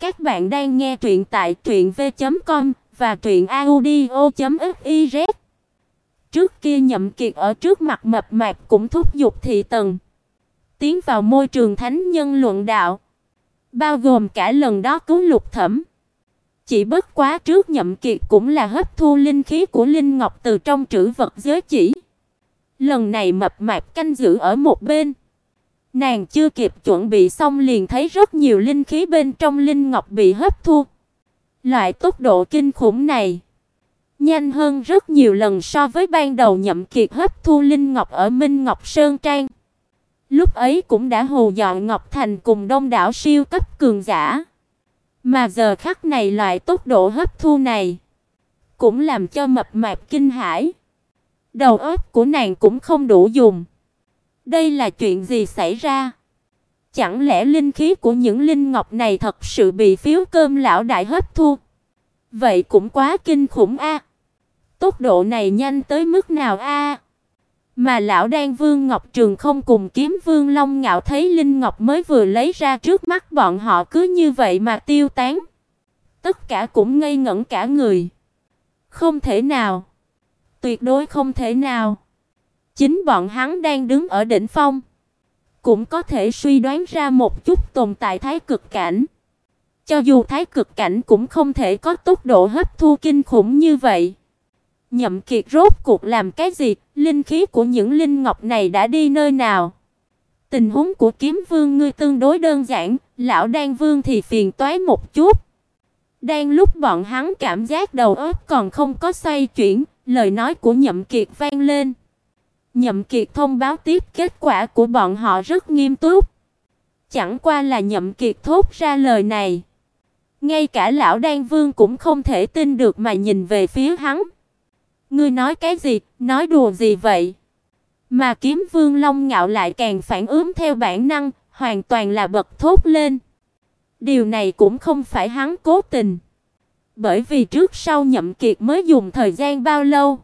Các bạn đang nghe truyện tại truyệnv.com và truyệnaudio.fiz. Trước kia Nhậm Kiệt ở trước mặt mập mạp cũng thúc giục thị tần tiến vào môi trường thánh nhân luận đạo, bao gồm cả lần đó cứu Lục Thẩm. Chỉ bất quá trước Nhậm Kiệt cũng là hấp thu linh khí của linh ngọc từ trong trữ vật giới chỉ. Lần này mập mạp canh giữ ở một bên. Nàng chưa kịp chuẩn bị xong liền thấy rất nhiều linh khí bên trong linh ngọc bị hấp thu. Loại tốc độ kinh khủng này, nhanh hơn rất nhiều lần so với ban đầu Nhậm Kiệt hấp thu linh ngọc ở Minh Ngọc Sơn Trang. Lúc ấy cũng đã hù dọa Ngọc Thành cùng đông đảo siêu cấp cường giả. Mà giờ khắc này loại tốc độ hấp thu này cũng làm cho mập mạp kinh hãi. Đầu óc của nàng cũng không đủ dùng. Đây là chuyện gì xảy ra? Chẳng lẽ linh khí của những linh ngọc này thật sự bị phiếu cơm lão đại hấp thu? Vậy cũng quá kinh khủng a. Tốc độ này nhanh tới mức nào a? Mà lão Đan Vương Ngọc Trường không cùng Kiếm Vương Long Ngạo thấy linh ngọc mới vừa lấy ra trước mắt bọn họ cứ như vậy mà tiêu tán. Tất cả cũng ngây ngẩn cả người. Không thể nào, tuyệt đối không thể nào. Chính bọn hắn đang đứng ở đỉnh phong, cũng có thể suy đoán ra một chút tồn tại thái cực cảnh. Cho dù thái cực cảnh cũng không thể có tốc độ hấp thu kinh khủng như vậy. Nhậm Kiệt rốt cuộc làm cái gì? Linh khí của những linh ngọc này đã đi nơi nào? Tình huống của Kiếm Vương ngươi tương đối đơn giản, lão Đan Vương thì phiền toái một chút. Đang lúc bọn hắn cảm giác đầu óc còn không có xoay chuyển, lời nói của Nhậm Kiệt vang lên. Nhậm Kiệt thông báo tiếp kết quả của bọn họ rất nghiêm túc. Chẳng qua là Nhậm Kiệt thốt ra lời này, ngay cả lão Đan Vương cũng không thể tin được mà nhìn về phía hắn. Ngươi nói cái gì, nói đùa gì vậy? Mà Kiếm Vương Long Ngạo lại càng phản ứng theo bản năng, hoàn toàn là bật thốt lên. Điều này cũng không phải hắn cố tình, bởi vì trước sau Nhậm Kiệt mới dùng thời gian bao lâu,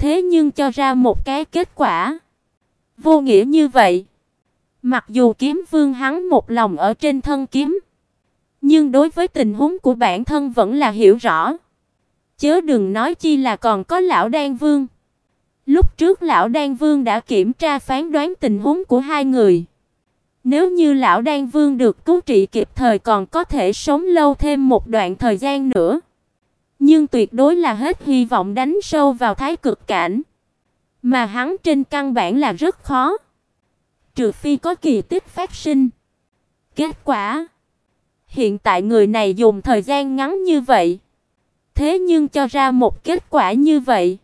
thế nhưng cho ra một cái kết quả vô nghĩa như vậy. Mặc dù Kiếm Vương hắn một lòng ở trên thân kiếm, nhưng đối với tình huống của bản thân vẫn là hiểu rõ. Chớ đừng nói chi là còn có lão Đan Vương. Lúc trước lão Đan Vương đã kiểm tra phán đoán tình huống của hai người. Nếu như lão Đan Vương được cứu trị kịp thời còn có thể sống lâu thêm một đoạn thời gian nữa. Nhưng tuyệt đối là hết hy vọng đánh sâu vào thái cực cảnh. Mà hắn trên căn bản là rất khó. Trừ phi có kỳ tích phát sinh. Kết quả, hiện tại người này dùng thời gian ngắn như vậy, thế nhưng cho ra một kết quả như vậy,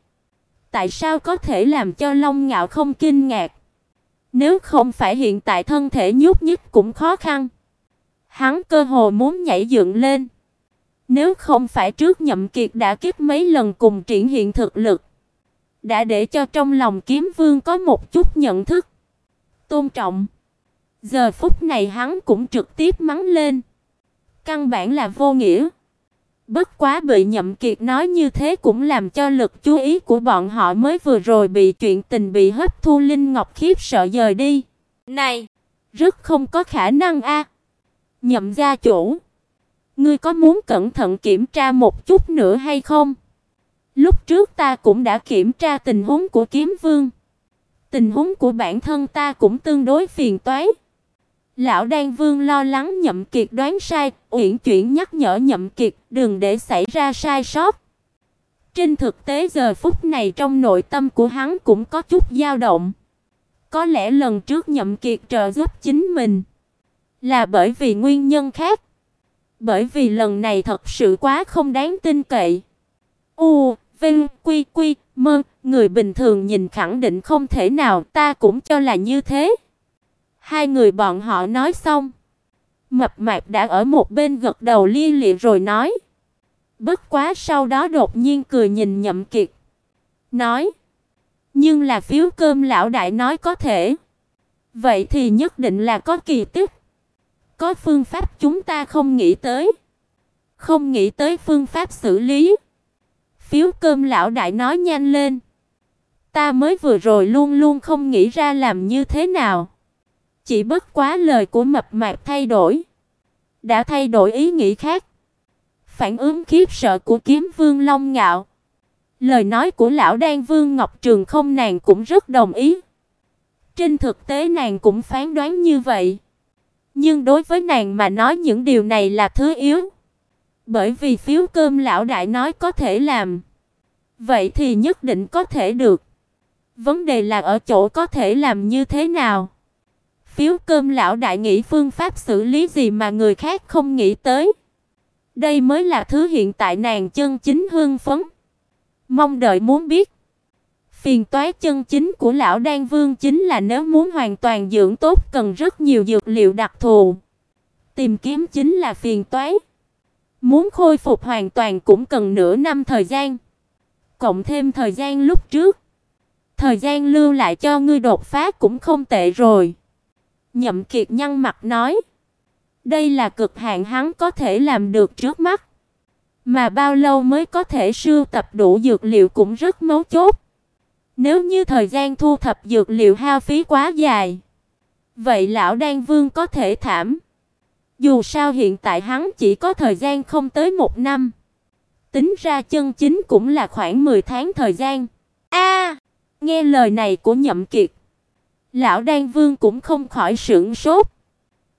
tại sao có thể làm cho Long Ngạo không kinh ngạc? Nếu không phải hiện tại thân thể nhúc nhích cũng khó khăn, hắn cơ hồ muốn nhảy dựng lên. Nếu không phải trước Nhậm Kiệt đã kiếp mấy lần cùng triển hiện thực lực, đã để cho trong lòng Kiếm Vương có một chút nhận thức, tôn trọng. Giờ phút này hắn cũng trực tiếp mắng lên. Căn bản là vô nghĩa. Bất quá bị Nhậm Kiệt nói như thế cũng làm cho lực chú ý của bọn họ mới vừa rồi bị chuyện tình bị hấp thu linh ngọc khiếp sợ dời đi. Này, rất không có khả năng a. Nhậm gia chủ, ngươi có muốn cẩn thận kiểm tra một chút nữa hay không? Lúc trước ta cũng đã kiểm tra tình huống của Kiếm Vương. Tình huống của bản thân ta cũng tương đối phiền toái. Lão Đan Vương lo lắng Nhậm Kiệt đoán sai, uyển chuyển nhắc nhở Nhậm Kiệt đừng để xảy ra sai sót. Trên thực tế giờ phút này trong nội tâm của hắn cũng có chút dao động. Có lẽ lần trước Nhậm Kiệt trợ giúp chính mình là bởi vì nguyên nhân khác. Bởi vì lần này thật sự quá không đáng tin cậy. U, Vinh, Quy, Quy, Mơ, người bình thường nhìn khẳng định không thể nào, ta cũng cho là như thế. Hai người bọn họ nói xong, Mập Mạp đã ở một bên gật đầu li lịa rồi nói. Bất quá sau đó đột nhiên cười nhìn Nhậm Kiệt, nói: "Nhưng là phiếu cơm lão đại nói có thể. Vậy thì nhất định là có kỳ tích. Có phương pháp chúng ta không nghĩ tới, không nghĩ tới phương pháp xử lý." Phiếu cơm lão đại nói nhanh lên. Ta mới vừa rồi luôn luôn không nghĩ ra làm như thế nào. Chỉ bất quá lời của mập mạp thay đổi. đã thay đổi ý nghĩ khác. Phản ứng khiếp sợ của Kiếm Vương Long Ngạo. Lời nói của lão Đan Vương Ngọc Trường không nàng cũng rất đồng ý. Trên thực tế nàng cũng phán đoán như vậy. Nhưng đối với nàng mà nói những điều này là thứ yếu. Bởi vì phiếu cơm lão đại nói có thể làm. Vậy thì nhất định có thể được. Vấn đề là ở chỗ có thể làm như thế nào. Phiếu cơm lão đại nghĩ phương pháp xử lý gì mà người khác không nghĩ tới. Đây mới là thứ hiện tại nàng chân chính hương phấn. Mong đợi muốn biết. Phiền toái chân chính của lão Đan Vương chính là nếu muốn hoàn toàn dưỡng tốt cần rất nhiều dược liệu đặc thù. Tìm kiếm chính là phiền toái. Muốn khôi phục hoàn toàn cũng cần nửa năm thời gian. Cộng thêm thời gian lúc trước, thời gian lưu lại cho ngươi đột phá cũng không tệ rồi. Nhậm Kiệt nhăn mặt nói, đây là cực hạn hắn có thể làm được trước mắt. Mà bao lâu mới có thể sưu tập đủ dược liệu cũng rất mấu chốt. Nếu như thời gian thu thập dược liệu hao phí quá dài, vậy lão Đan Vương có thể thảm. Dù sao hiện tại hắn chỉ có thời gian không tới một năm. Tính ra chân chính cũng là khoảng 10 tháng thời gian. A, nghe lời này của Nhậm Kiệt, lão Đan Vương cũng không khỏi sửng sốt.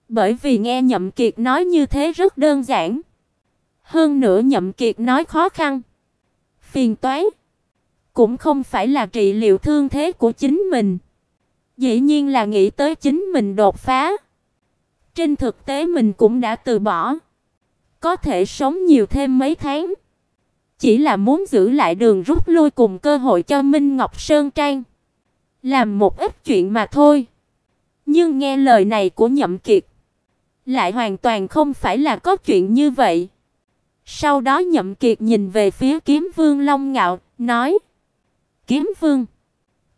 Bởi vì nghe Nhậm Kiệt nói như thế rất đơn giản. Hơn nữa Nhậm Kiệt nói khó khăn, phiền toái, cũng không phải là trị liệu thương thế của chính mình. Dĩ nhiên là nghĩ tới chính mình đột phá. Trên thực tế mình cũng đã từ bỏ, có thể sống nhiều thêm mấy tháng. Chỉ là muốn giữ lại đường rút lui cùng cơ hội cho Minh Ngọc Sơn Trang. Làm một ít chuyện mà thôi. Nhưng nghe lời này của Nhậm Kiệt, lại hoàn toàn không phải là có chuyện như vậy. Sau đó Nhậm Kiệt nhìn về phía Kiếm Vương Long Ngạo, nói: "Kiếm Vương,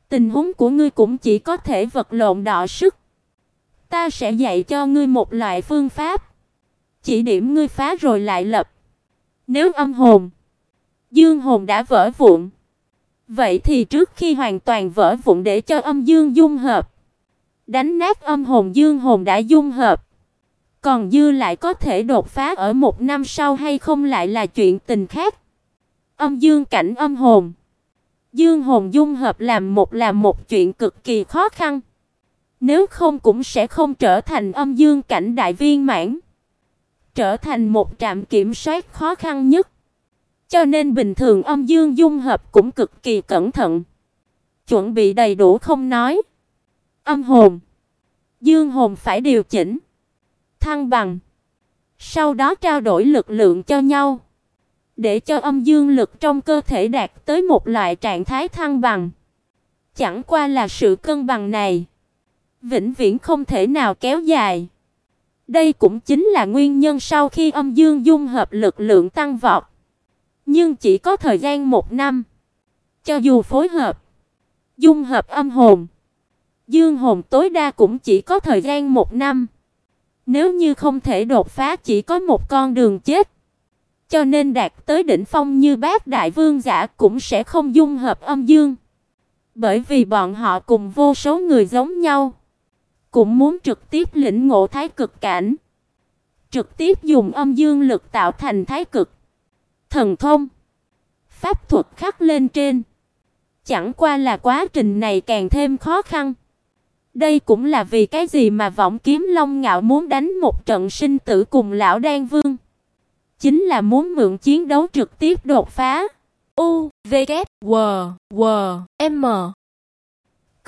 tình huống của ngươi cũng chỉ có thể vật lộn đọ sức. Ta sẽ dạy cho ngươi một loại phương pháp, chỉ điểm ngươi phá rồi lại lập. Nếu âm hồn, dương hồn đã vỡ vụn, vậy thì trước khi hoàn toàn vỡ vụn để cho âm dương dung hợp, đánh nát âm hồn dương hồn đã dung hợp, còn dư lại có thể đột phá ở một năm sau hay không lại là chuyện tình khác. Âm dương cảnh âm hồn, dương hồn dung hợp làm một là một chuyện cực kỳ khó khăn. Nếu không cũng sẽ không trở thành âm dương cảnh đại viên mãn, trở thành một trạm kiểm soát khó khăn nhất. Cho nên bình thường âm dương dung hợp cũng cực kỳ cẩn thận. Chuẩn bị đầy đủ không nói. Âm hồn, dương hồn phải điều chỉnh, thăng bằng. Sau đó trao đổi lực lượng cho nhau, để cho âm dương lực trong cơ thể đạt tới một loại trạng thái thăng bằng. Chẳng qua là sự cân bằng này vĩnh viễn không thể nào kéo dài. Đây cũng chính là nguyên nhân sau khi âm dương dung hợp lực lượng tăng vọt. Nhưng chỉ có thời gian một năm. Cho dù phối hợp, dung hợp âm hồn, dương hồn tối đa cũng chỉ có thời gian một năm. Nếu như không thể đột phá chỉ có một con đường chết. Cho nên đạt tới đỉnh phong như Bát Đại Vương giả cũng sẽ không dung hợp âm dương. Bởi vì bọn họ cùng vô số người giống nhau cũng muốn trực tiếp lĩnh ngộ thái cực cảnh, trực tiếp dùng âm dương lực tạo thành thái cực. Thần thông, pháp thuật khắc lên trên. Chẳng qua là quá trình này càng thêm khó khăn. Đây cũng là vì cái gì mà võng Kiếm Long Ngạo muốn đánh một trận sinh tử cùng lão Đan Vương. Chính là muốn mượn chiến đấu trực tiếp đột phá. U, V, K, W, W, M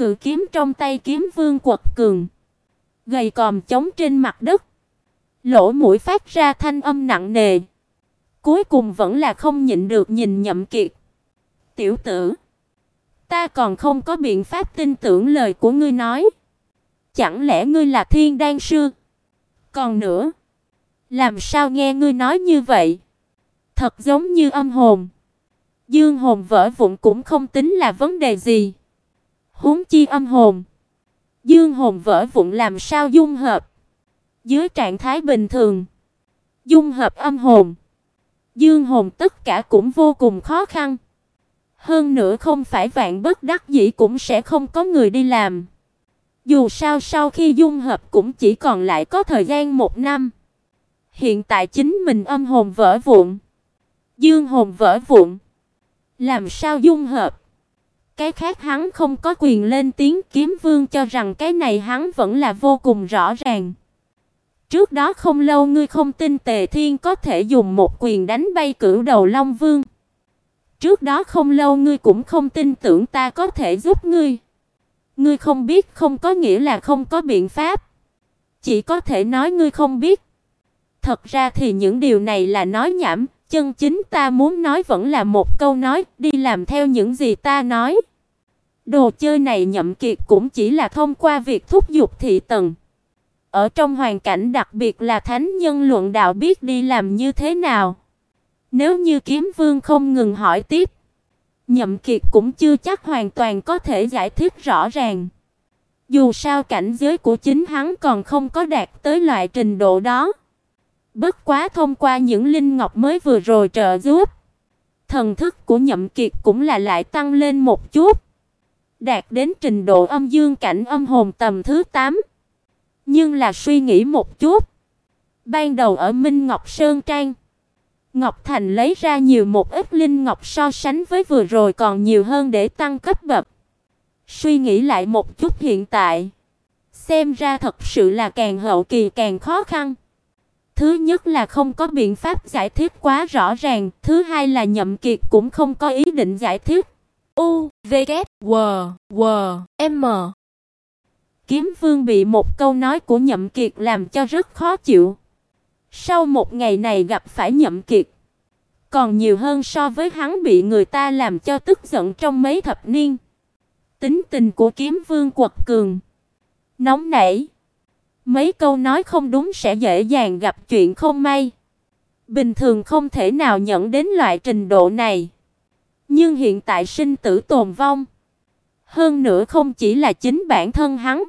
cự kiếm trong tay kiếm vương quật cường, gầy còm chống trên mặt đất, lỗ mũi phát ra thanh âm nặng nề. Cuối cùng vẫn là không nhịn được nhìn Nhậm Kiệt. "Tiểu tử, ta còn không có biện pháp tin tưởng lời của ngươi nói. Chẳng lẽ ngươi là Thiên Đan sư? Còn nữa, làm sao nghe ngươi nói như vậy? Thật giống như âm hồn. Dương hồn vỡ vụn cũng không tính là vấn đề gì." Huống chi âm hồn, dương hồn vỡ vụn làm sao dung hợp? Dưới trạng thái bình thường, dung hợp âm hồn, dương hồn tất cả cũng vô cùng khó khăn. Hơn nữa không phải vạn bất đắc dĩ cũng sẽ không có người đi làm. Dù sao sau khi dung hợp cũng chỉ còn lại có thời gian một năm. Hiện tại chính mình âm hồn vỡ vụn, dương hồn vỡ vụn, làm sao dung hợp? Cái khác hắn không có quyền lên tiếng, Kiếm Vương cho rằng cái này hắn vẫn là vô cùng rõ ràng. Trước đó không lâu ngươi không tin Tề Thiên có thể dùng một quyền đánh bay cửu đầu Long Vương. Trước đó không lâu ngươi cũng không tin tưởng ta có thể giúp ngươi. Ngươi không biết không có nghĩa là không có biện pháp. Chỉ có thể nói ngươi không biết. Thật ra thì những điều này là nói nhảm, chân chính ta muốn nói vẫn là một câu nói, đi làm theo những gì ta nói. Đồ chơi này nhậm kiệt cũng chỉ là thông qua việc thúc giục thị tần. Ở trong hoàn cảnh đặc biệt là thánh nhân luận đạo biết đi làm như thế nào. Nếu như kiếm vương không ngừng hỏi tiếp, nhậm kiệt cũng chưa chắc hoàn toàn có thể giải thích rõ ràng. Dù sao cảnh giới của chính hắn còn không có đạt tới loại trình độ đó. Bất quá thông qua những linh ngọc mới vừa rồi trợ giúp, thần thức của Nhậm Kiệt cũng là lại tăng lên một chút, đạt đến trình độ âm dương cảnh âm hồn tầm thứ 8. Nhưng là suy nghĩ một chút, ban đầu ở Minh Ngọc Sơn Trang, Ngọc Thành lấy ra nhiều một ít linh ngọc so sánh với vừa rồi còn nhiều hơn để tăng cấp bậc. Suy nghĩ lại một chút hiện tại, xem ra thật sự là càng hậu kỳ càng khó khăn. Thứ nhất là không có biện pháp giải thích quá rõ ràng, thứ hai là Nhậm Kiệt cũng không có ý định giải thích. U, V, K, W, W, M. Kiếm Vương bị một câu nói của Nhậm Kiệt làm cho rất khó chịu. Sau một ngày này gặp phải Nhậm Kiệt, còn nhiều hơn so với hắn bị người ta làm cho tức giận trong mấy thập niên. Tính tình của Kiếm Vương quật cường, nóng nảy, Mấy câu nói không đúng sẽ dễ dàng gặp chuyện không may. Bình thường không thể nào nhận đến loại trình độ này. Nhưng hiện tại sinh tử tồn vong. Hơn nữa không chỉ là chính bản thân hắn,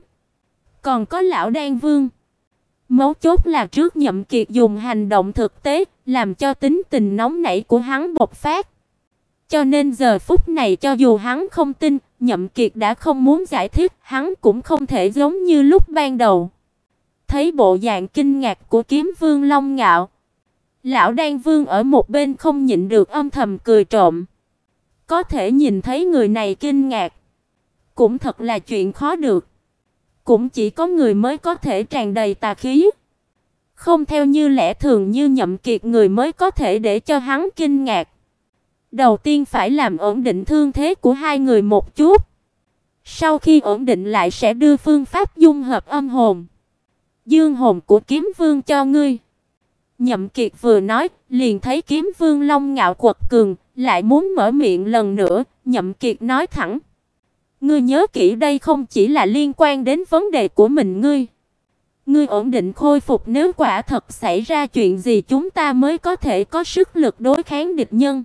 còn có lão Đan Vương. Mấu chốt là trước Nhậm Kiệt dùng hành động thực tế, làm cho tính tình nóng nảy của hắn bộc phát. Cho nên giờ phút này cho dù hắn không tin, Nhậm Kiệt đã không muốn giải thích, hắn cũng không thể giống như lúc ban đầu. Thấy bộ dạng kinh ngạc của Kiếm Vương Long Ngạo, lão Đan Vương ở một bên không nhịn được âm thầm cười trộm. Có thể nhìn thấy người này kinh ngạc, cũng thật là chuyện khó được. Cũng chỉ có người mới có thể tràn đầy tà khí. Không theo như lẽ thường như Nhậm Kiệt người mới có thể để cho hắn kinh ngạc. Đầu tiên phải làm ổn định thương thế của hai người một chút. Sau khi ổn định lại sẽ đưa phương pháp dung hợp âm hồn. Dương hồn của kiếm vương cho ngươi. Nhậm Kiệt vừa nói, liền thấy kiếm vương long ngạo quật cường, lại muốn mở miệng lần nữa, Nhậm Kiệt nói thẳng. Ngươi nhớ kỹ đây không chỉ là liên quan đến vấn đề của mình ngươi. Ngươi ổn định khôi phục nếu quả thật xảy ra chuyện gì chúng ta mới có thể có sức lực đối kháng địch nhân.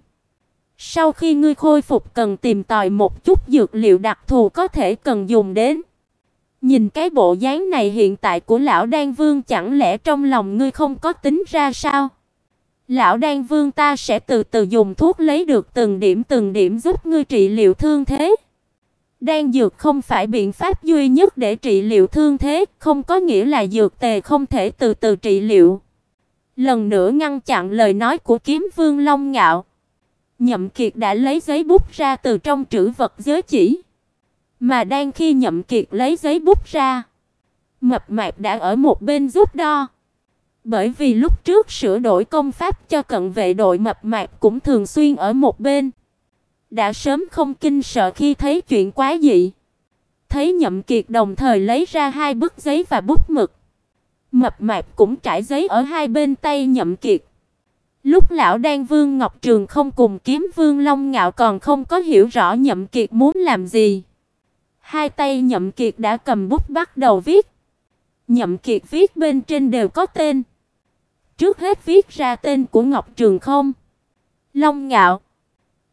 Sau khi ngươi khôi phục cần tìm tòi một chút dược liệu đặc thù có thể cần dùng đến. Nhìn cái bộ dáng này hiện tại của lão Đan Vương chẳng lẽ trong lòng ngươi không có tính ra sao? Lão Đan Vương ta sẽ từ từ dùng thuốc lấy được từng điểm từng điểm giúp ngươi trị liệu thương thế. Đan dược không phải biện pháp duy nhất để trị liệu thương thế, không có nghĩa là dược tề không thể từ từ trị liệu. Lần nữa ngăn chặn lời nói của Kiếm Vương Long Ngạo. Nhậm Kiệt đã lấy giấy bút ra từ trong trữ vật giới chỉ. Mà đang khi Nhậm Kiệt lấy giấy bút ra, Mập Mạp đã ở một bên giúp đo. Bởi vì lúc trước sửa đổi công pháp cho cận vệ đội Mập Mạp cũng thường xuyên ở một bên. Đã sớm không kinh sợ khi thấy chuyện quá dị. Thấy Nhậm Kiệt đồng thời lấy ra hai bức giấy và bút mực. Mập Mạp cũng trải giấy ở hai bên tay Nhậm Kiệt. Lúc lão Đan Vương Ngọc Trường không cùng kiếm Vương Long Ngạo còn không có hiểu rõ Nhậm Kiệt muốn làm gì. Hai tay Nhậm Kiệt đã cầm bút bắt đầu viết. Nhậm Kiệt viết bên trên đều có tên. Trước hết viết ra tên của Ngọc Trường Không, Long Ngạo.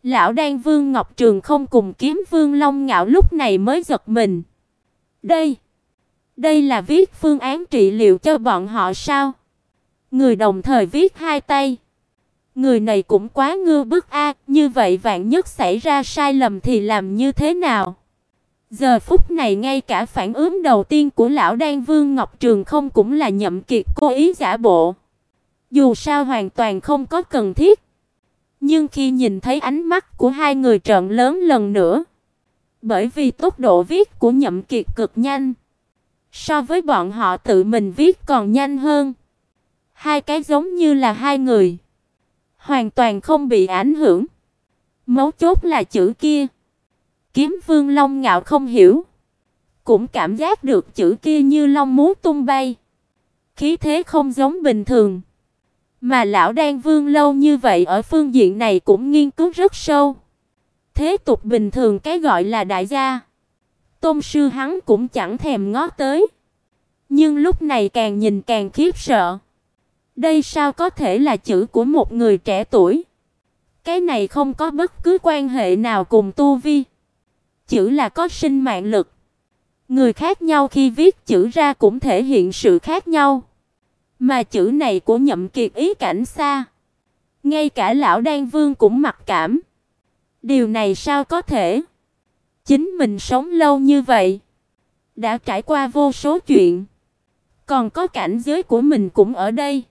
Lão Đan Vương Ngọc Trường Không cùng Kiếm Vương Long Ngạo lúc này mới giật mình. Đây, đây là viết phương án trị liệu cho bọn họ sao? Người đồng thời viết hai tay. Người này cũng quá ngư bức a, như vậy vạn nhất xảy ra sai lầm thì làm như thế nào? Giờ phút này ngay cả phản ứng đầu tiên của lão Đan Vương Ngọc Trường không cũng là nhậm kiệt cố ý giả bộ. Dù sao hoàn toàn không có cần thiết. Nhưng khi nhìn thấy ánh mắt của hai người trợn lớn lần nữa, bởi vì tốc độ viết của Nhậm Kiệt cực nhanh, so với bọn họ tự mình viết còn nhanh hơn. Hai cái giống như là hai người, hoàn toàn không bị ảnh hưởng. Mấu chốt là chữ kia. Kiếm Vương Long ngạo không hiểu, cũng cảm giác được chữ kia như long muốn tung bay. Khí thế không giống bình thường. Mà lão Đan Vương lâu như vậy ở phương diện này cũng nghiên cứu rất sâu. Thế tục bình thường cái gọi là đại gia, Tôn sư hắn cũng chẳng thèm ngó tới. Nhưng lúc này càng nhìn càng khiếp sợ. Đây sao có thể là chữ của một người trẻ tuổi? Cái này không có bất cứ quan hệ nào cùng tu vi. Chữ là có sinh mạng lực. Người khác nhau khi viết chữ ra cũng thể hiện sự khác nhau. Mà chữ này của Nhậm Kiệt ý cảnh xa. Ngay cả lão Đan Vương cũng mặc cảm. Điều này sao có thể? Chính mình sống lâu như vậy, đã trải qua vô số chuyện, còn có cảnh giới của mình cũng ở đây.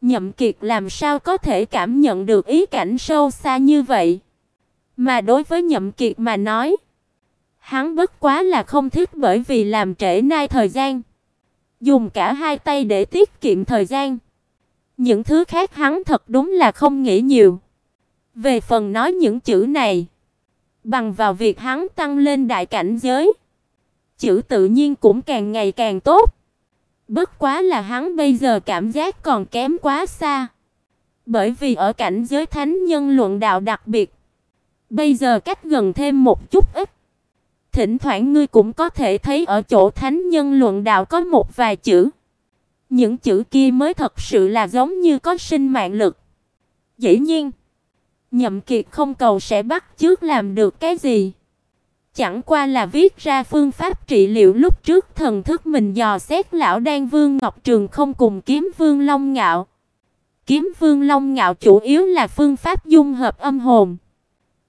Nhậm Kiệt làm sao có thể cảm nhận được ý cảnh sâu xa như vậy? Mà đối với Nhậm Kiệt mà nói, hắn bất quá là không thích bởi vì làm trễ nai thời gian dùng cả hai tay để tiết kiệm thời gian. Những thứ khác hắn thật đúng là không nghĩ nhiều. Về phần nói những chữ này, bằng vào việc hắn tăng lên đại cảnh giới, chữ tự nhiên cũng càng ngày càng tốt. Bất quá là hắn bây giờ cảm giác còn kém quá xa. Bởi vì ở cảnh giới thánh nhân luận đạo đặc biệt, bây giờ cách gần thêm một chút ít. Thỉnh thoảng ngươi cũng có thể thấy ở chỗ thánh nhân luận đạo có một vài chữ. Những chữ kia mới thật sự là giống như có sinh mạng lực. Dĩ nhiên, Nhậm Kiệt không cầu sẽ bắt chước làm được cái gì. Chẳng qua là viết ra phương pháp trị liệu lúc trước thần thức mình dò xét lão Đan Vương Ngọc Trường không cùng Kiếm Vương Long Ngạo. Kiếm Vương Long Ngạo chủ yếu là phương pháp dung hợp âm hồn.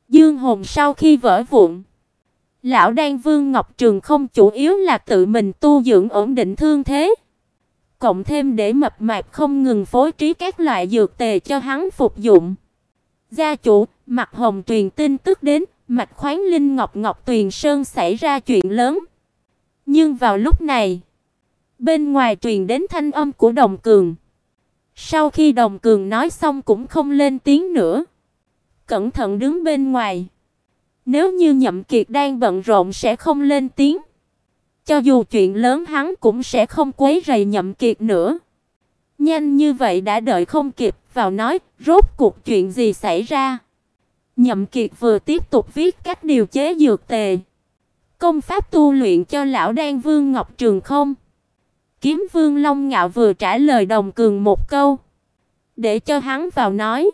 Dương hồn sau khi vỡ vụn Lão Đan Vương Ngọc Trường không chủ yếu là tự mình tu dưỡng ổn định thương thế, cộng thêm để mập mạp không ngừng phối trí các loại dược tề cho hắn phục dụng. Gia chủ, Mạc Hồng truyền tin tức đến, Mạch Khoáng Linh Ngọc Ngọc Tuyền Sơn xảy ra chuyện lớn. Nhưng vào lúc này, bên ngoài truyền đến thanh âm của Đồng Cường. Sau khi Đồng Cường nói xong cũng không lên tiếng nữa, cẩn thận đứng bên ngoài. Nếu như Nhậm Kiệt đang bận rộn sẽ không lên tiếng. Cho dù chuyện lớn hắn cũng sẽ không quấy rầy Nhậm Kiệt nữa. Nhanh như vậy đã đợi không kịp, vào nói, rốt cuộc chuyện gì xảy ra? Nhậm Kiệt vừa tiếp tục viết cách điều chế dược tề, công pháp tu luyện cho lão Đan Vương Ngọc Trường không. Kiếm Vương Long Ngạo vừa trả lời Đồng Cường một câu, để cho hắn vào nói.